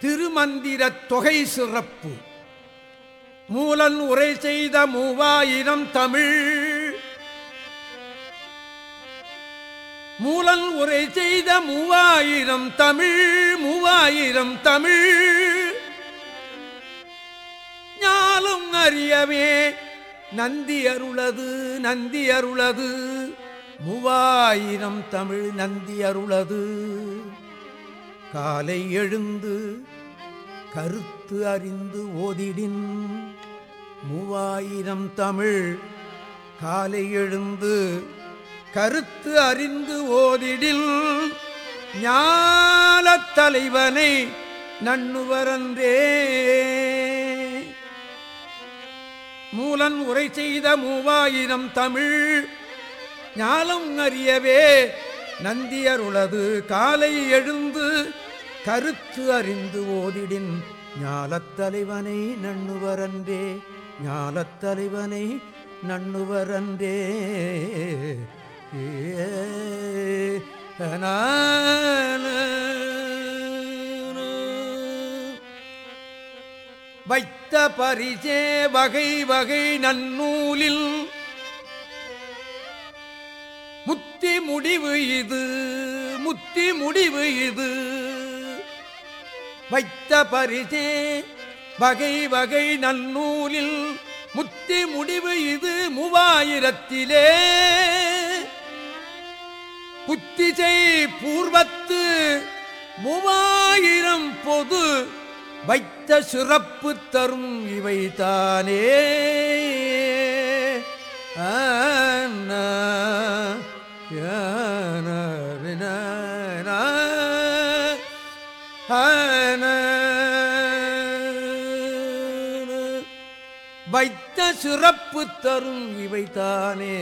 திருமந்திரத் தொகை சிறப்பு. மூலன் உரை செய்த மூவாயிரம் தமிழ். மூலன் உரை செய்த மூவாயிரம் தமிழ் மூவாயிரம் தமிழ். ஞாலும் அறியவே நந்தி அருளது நந்தி அருளது. மூவாயிரம் தமிழ் நந்தி அருளது. காலை எழுந்து கருத்து அறிந்து ஓதிடின். மூவாயிரம் தமிழ் காலை எழுந்து கருத்து அறிந்து ஓதிடில். ஞானத் தலைவனை நன்னுவரன்றே மூலன் உரை செய்த மூவாயிரம் தமிழ் ஞாலம் அறியவே நந்தியருளது காலை எழுந்து கருத்து அறிந்து ஓதிடின் ஞாலத்தலைவனை நண்ணுவரன்றே ஞாலத்தலைவனை நண்ணுவரன்றே ஏ வைத்த பரிசே வகை வகை நன்னூலில் முத்தி முடிவு இது முத்தி முடிவு இது. வைத்த பரிசே வகை வகை நன்னூலில் முத்தி முடிவு இது மூவாயிரத்திலே. புத்திசை பூர்வத்து மூவாயிரம் பொது வைத்த சிறப்பு தரும் இவைதானே. வைத்த சிறப்பு தரும் இவைதானே.